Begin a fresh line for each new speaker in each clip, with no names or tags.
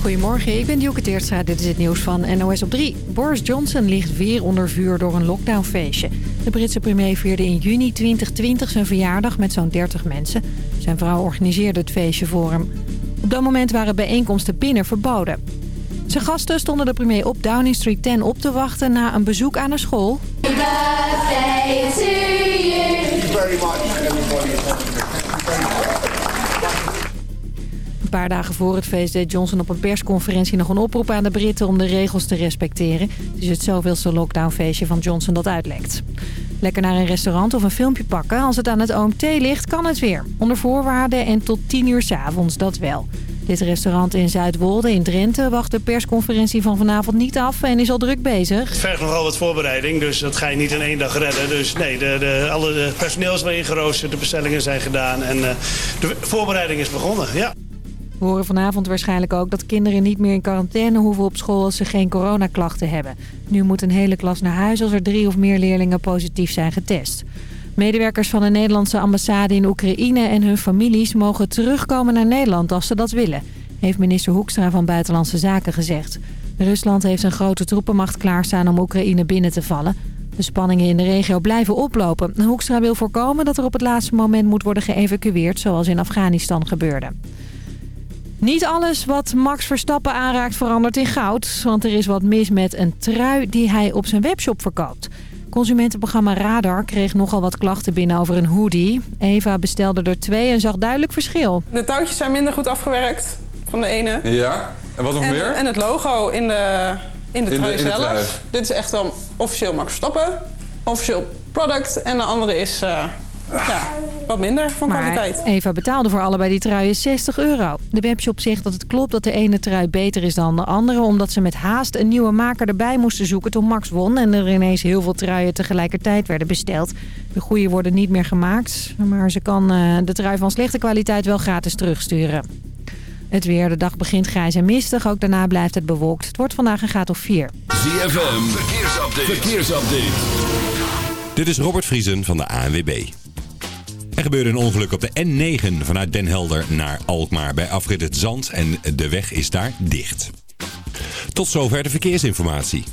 Goedemorgen, ik ben Dielke Teertstra. Dit is het nieuws van NOS op 3. Boris Johnson ligt weer onder vuur door een lockdownfeestje. De Britse premier vierde in juni 2020 zijn verjaardag met zo'n 30 mensen. Zijn vrouw organiseerde het feestje voor hem. Op dat moment waren bijeenkomsten binnen verboden. Zijn gasten stonden de premier op Downing Street 10 op te wachten na een bezoek aan een school.
Happy birthday to you.
Thank you very much, everybody.
Paar dagen voor het feest deed Johnson op een persconferentie nog een oproep aan de Britten om de regels te respecteren. Het is het zoveelste lockdownfeestje van Johnson dat uitlekt. Lekker naar een restaurant of een filmpje pakken. Als het aan het OMT ligt, kan het weer. Onder voorwaarden en tot 10 uur s avonds, dat wel. Dit restaurant in Zuidwolde in Drenthe wacht de persconferentie van vanavond niet af en is al druk bezig.
Het vergt nogal wat voorbereiding, dus dat ga je niet in één dag redden. Dus nee, de, de, alle personeel is wel ingeroosterd, de bestellingen zijn gedaan en eh, de voorbereiding is begonnen, ja.
We horen vanavond waarschijnlijk ook dat kinderen niet meer in quarantaine hoeven op school als ze geen coronaklachten hebben. Nu moet een hele klas naar huis als er drie of meer leerlingen positief zijn getest. Medewerkers van de Nederlandse ambassade in Oekraïne en hun families mogen terugkomen naar Nederland als ze dat willen, heeft minister Hoekstra van Buitenlandse Zaken gezegd. Rusland heeft een grote troepenmacht klaarstaan om Oekraïne binnen te vallen. De spanningen in de regio blijven oplopen. Hoekstra wil voorkomen dat er op het laatste moment moet worden geëvacueerd, zoals in Afghanistan gebeurde. Niet alles wat Max Verstappen aanraakt verandert in goud. Want er is wat mis met een trui die hij op zijn webshop verkoopt. Consumentenprogramma Radar kreeg nogal wat klachten binnen over een hoodie. Eva bestelde er twee en zag duidelijk verschil.
De touwtjes zijn minder goed afgewerkt van de ene.
Ja, en wat nog
En,
meer?
en het logo in de, in de
In de-
trui
de
zelf.
trui.
Dit is echt wel officieel Max Verstappen. Officieel product. En de andere is eh, ja, wat minder van
Maar
kwaliteit.
Eva betaalde voor allebei die truien 60 euro. De webshop zegt dat het klopt dat de ene trui beter is dan de andere... omdat ze met haast een nieuwe maker erbij moesten zoeken toen Max won... en er ineens heel veel truien tegelijkertijd werden besteld. De goede worden niet meer gemaakt, maar ze kan eh, de trui van slechte kwaliteit wel gratis terugsturen. Het weer, de dag begint grijs en mistig, ook daarna blijft het bewolkt. Het wordt vandaag een graad of 4.
ZFM, verkeersupdate. verkeersupdate.
Dit is Robert Vriesen van de ANWB. Er gebeurde een ongeluk op de N9 vanuit Den Helder naar Alkmaar bij afrit het Zand en de weg is daar dicht. Tot zover de verkeersinformatie.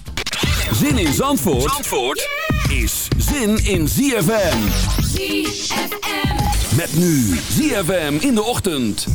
Zin in Zandvoort, Zandvoort is zin in ZFM.
ZFM.
Met nu ZFM in de ochtend.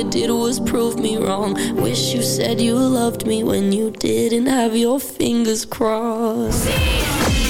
you did
was prove me wrong. Wish you said you loved me when you didn't have your fingers crossed.
See?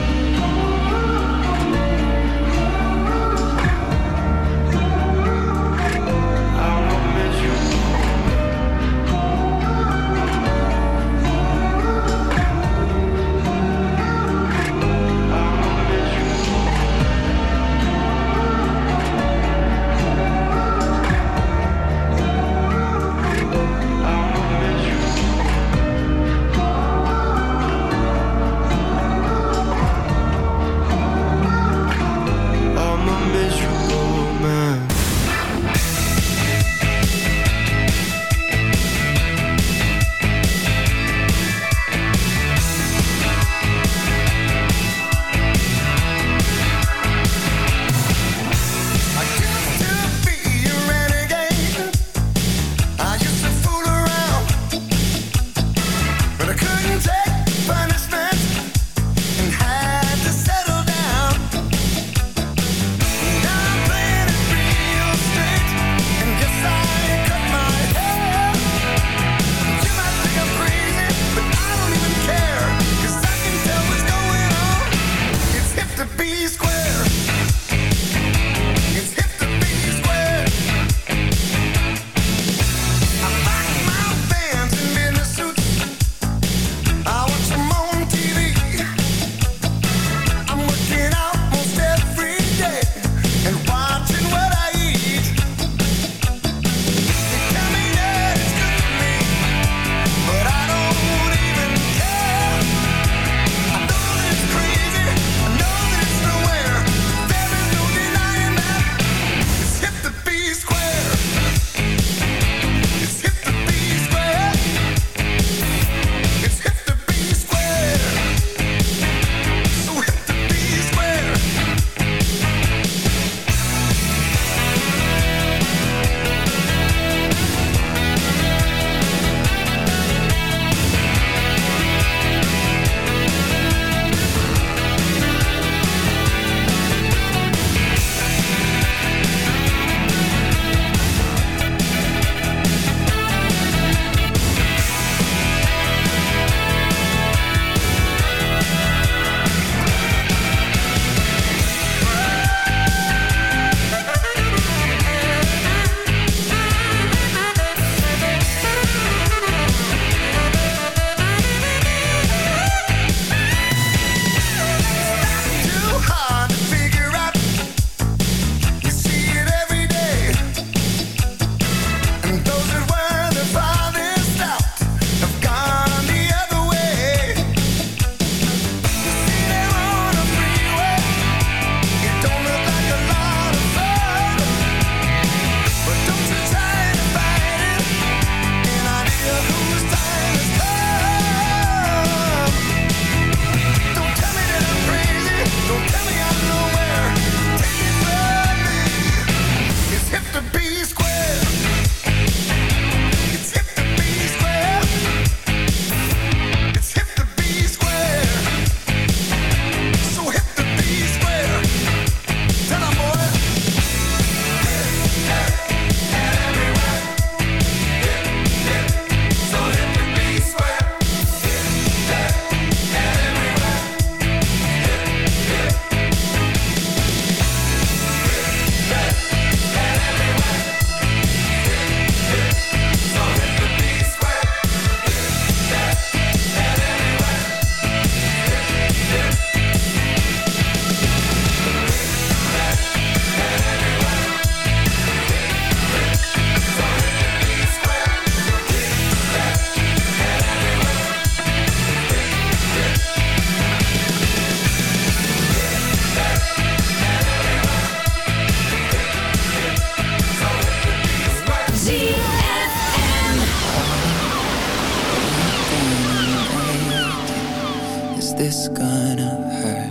is
this gonna hurt?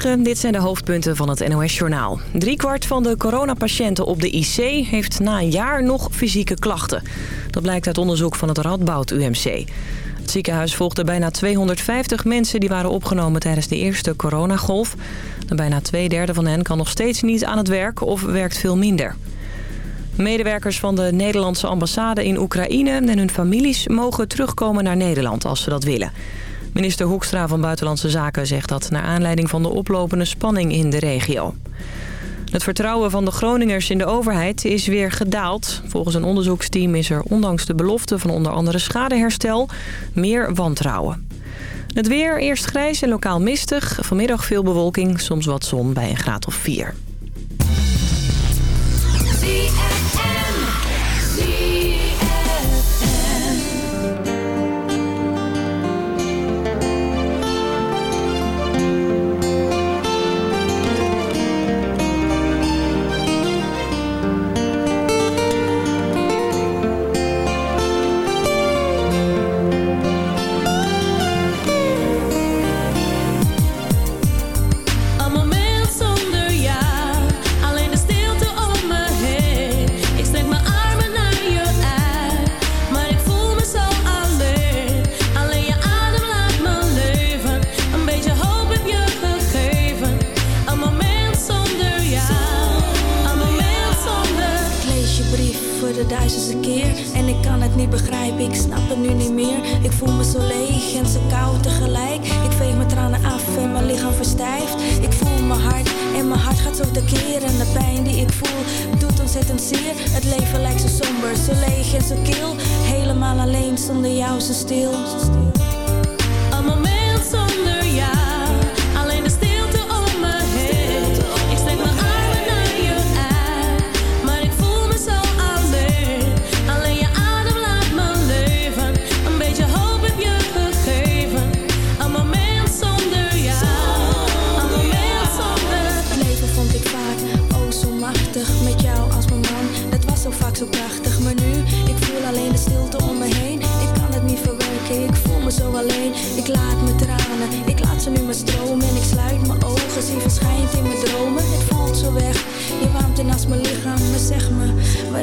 Dit zijn de hoofdpunten van het NOS-journaal. Driekwart van de coronapatiënten op de IC heeft na een jaar nog fysieke klachten. Dat blijkt uit onderzoek van het Radboud UMC. Het ziekenhuis volgde bijna 250 mensen die waren opgenomen tijdens de eerste coronagolf. Bijna twee derde van hen kan nog steeds niet aan het werk of werkt veel minder. Medewerkers van de Nederlandse ambassade in Oekraïne en hun families mogen terugkomen naar Nederland als ze dat willen. Minister Hoekstra van Buitenlandse Zaken zegt dat naar aanleiding van de oplopende spanning in de regio. Het vertrouwen van de Groningers in de overheid is weer gedaald. Volgens een onderzoeksteam is er ondanks de belofte van onder andere schadeherstel meer wantrouwen. Het weer eerst grijs en lokaal mistig. Vanmiddag veel bewolking, soms wat zon bij een graad of 4.
Zonder jou
zo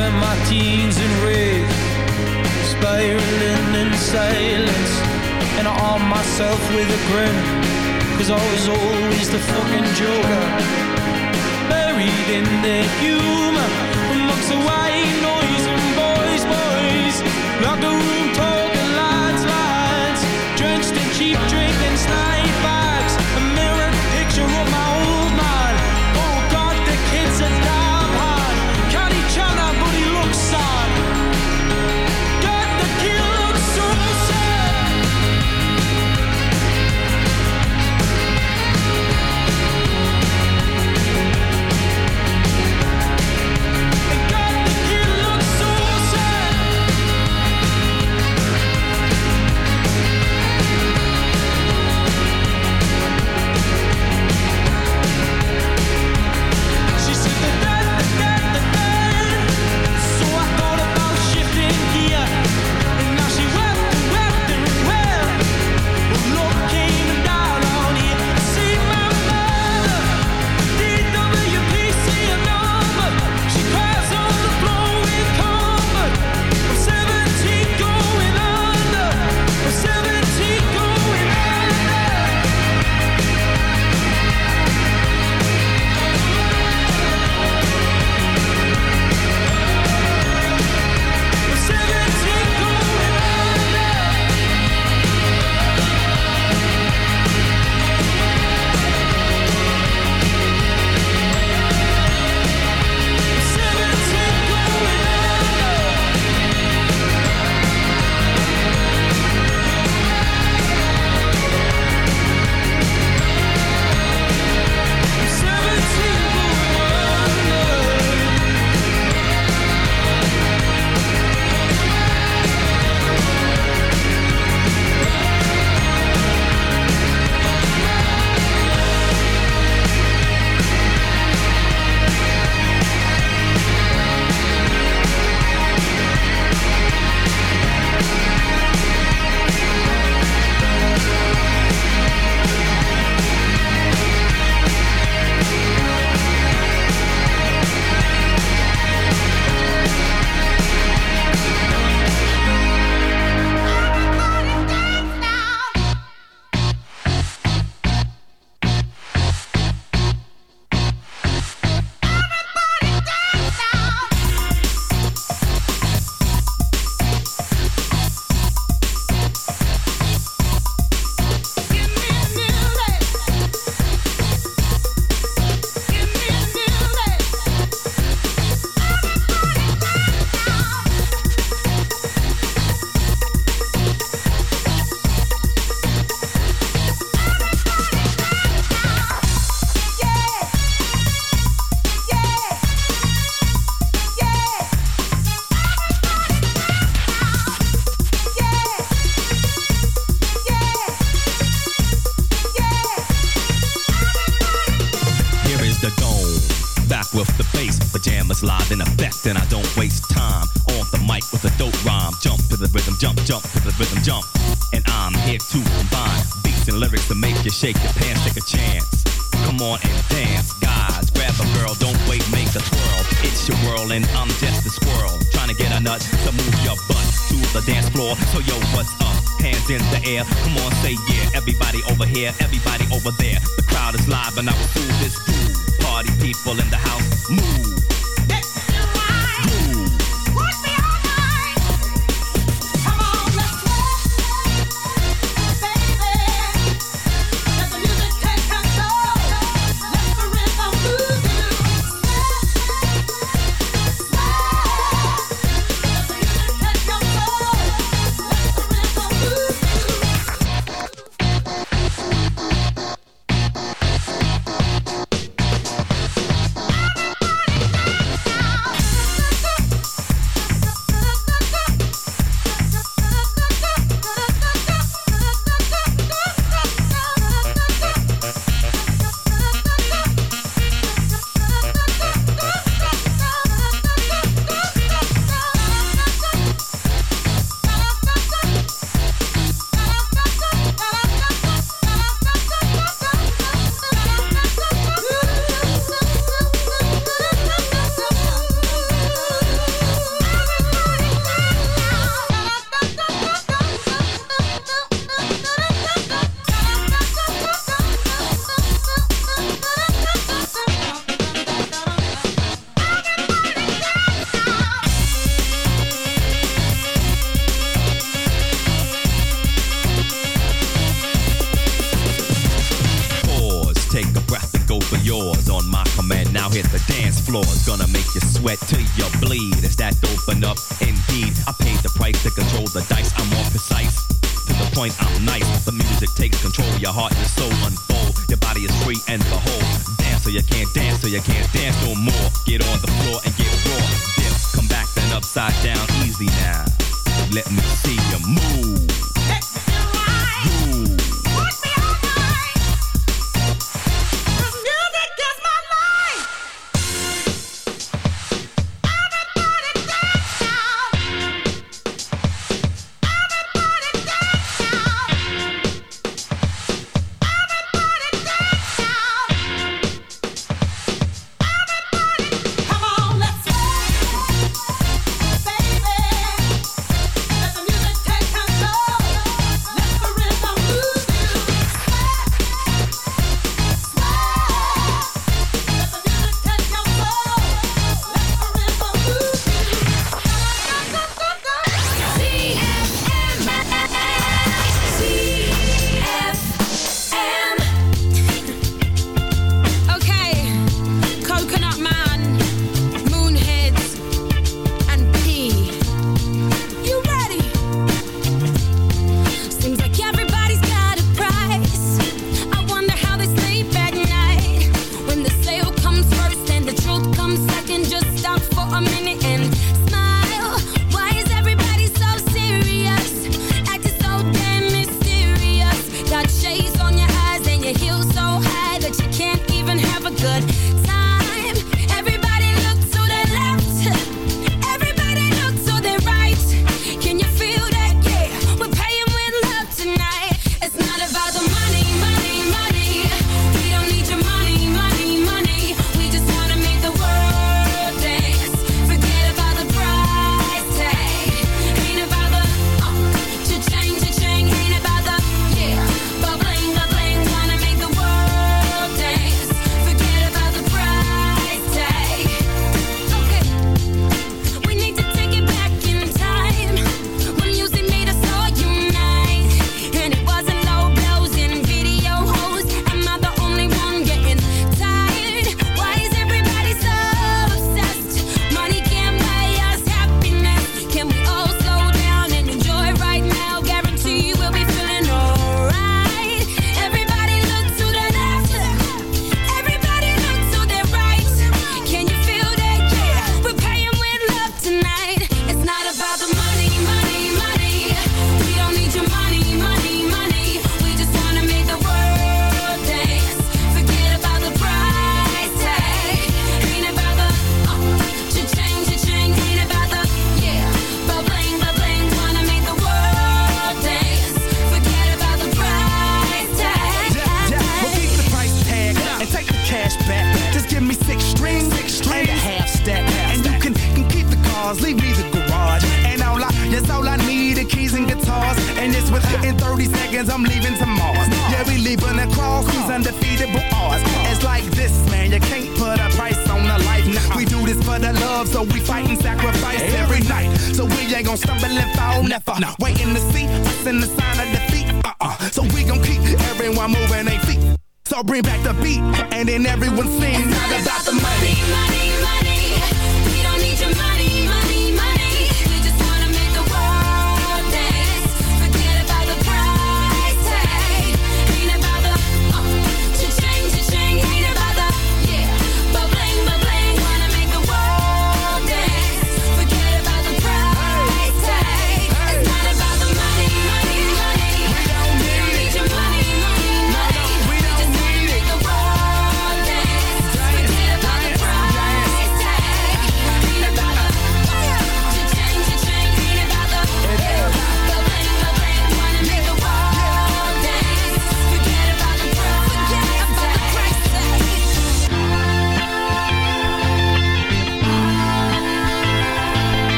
spent my teens in rage, spiraling in silence. And I armed myself with a grin, cause I was always the fucking joker. Buried in the humor, amongst the white noise
air. Come on, say yeah. Everybody over here, everybody over there. The crowd is live and I will do this. Party people in the house, move.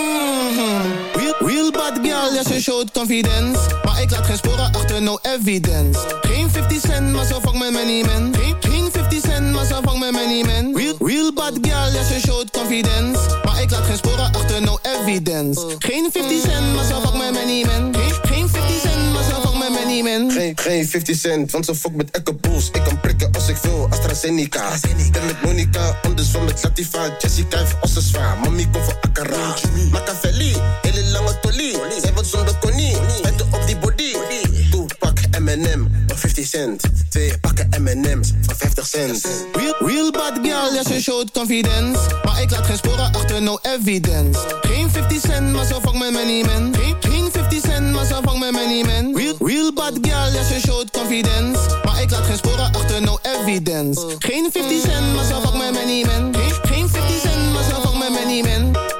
Mhm. Real, real bad girl, ja, ze showt confidence. Maar ik laat geen sporen achter, no evidence. Geen 50 cent, maar zo vang mijn money man. Geen, geen 50 cent, maar zo vang mijn money man. Real, real bad girl, ja, ze showt confidence. Maar ik laat geen sporen achter, no evidence. Geen 50 cent, maar zo vang mijn money man. Geen, geen 50 cent, maar zo vang man.
Geen, geen 50 cent, want ze fuck met Echo Bulls. Ik kan prikken als ik wil, AstraZeneca. Ben met Monica, andersom met Latifa. Jessica heeft ossen zwaar, mami komt voor Akara. Machiavelli, hele lange tolie. Zij wordt zonder konie, op M&M, voor 50 cent. Twee pakken M&M's, voor 50 cent.
Real, bad girl, ja, ze showt confidence. Maar ik laat geen sporen achter, no evidence. Geen 50 cent, maar zo vang mijn money man. Geen, geen 50 cent, maar zo vang mijn money man. Real, bad girl, ja, ze showt confidence. Maar ik laat geen sporen achter, no evidence. Geen 50 cent, maar zo vang mijn money man. Geen, geen 50 cent, maar zo vang mijn money man.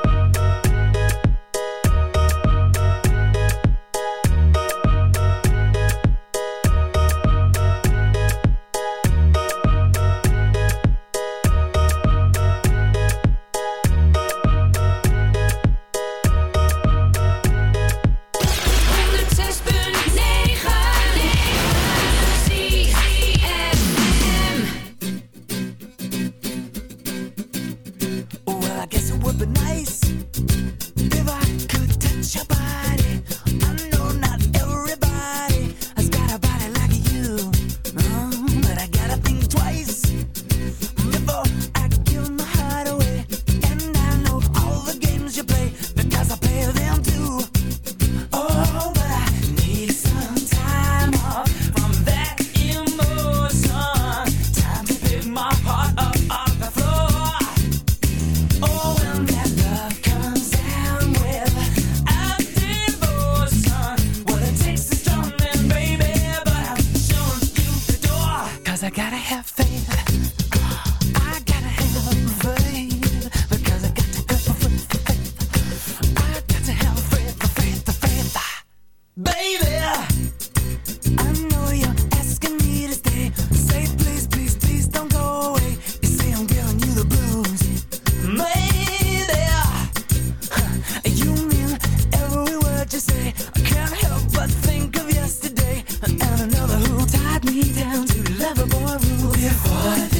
Before